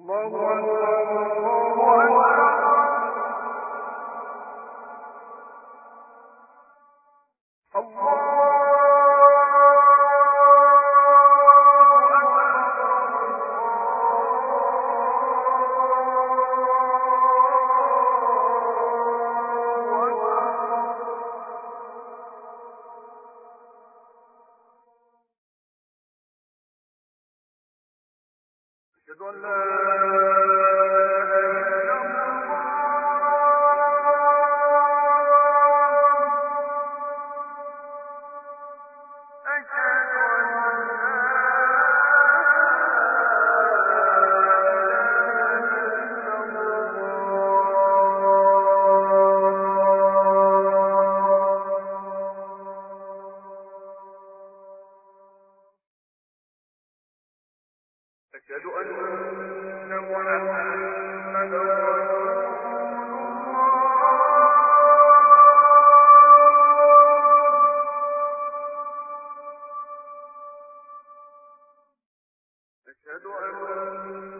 الله أكبر الله أكبر أشهد أن لا أشهد أن محمدا رسول أشهد أن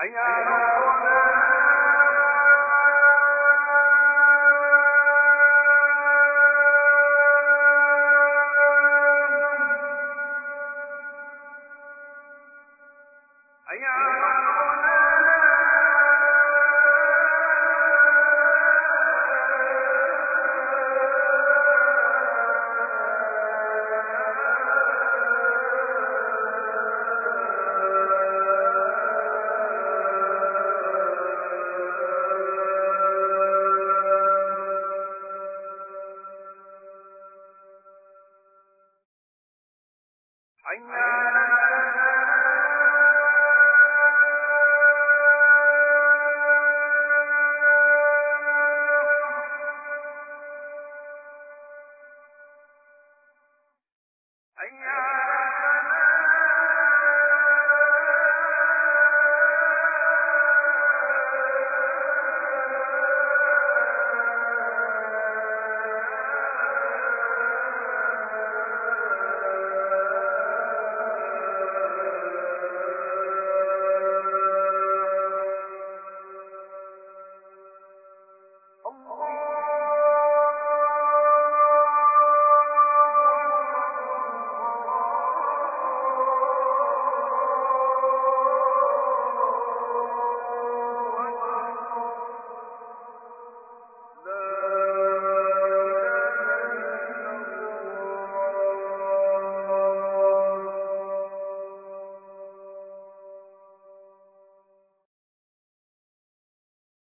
أيا अञा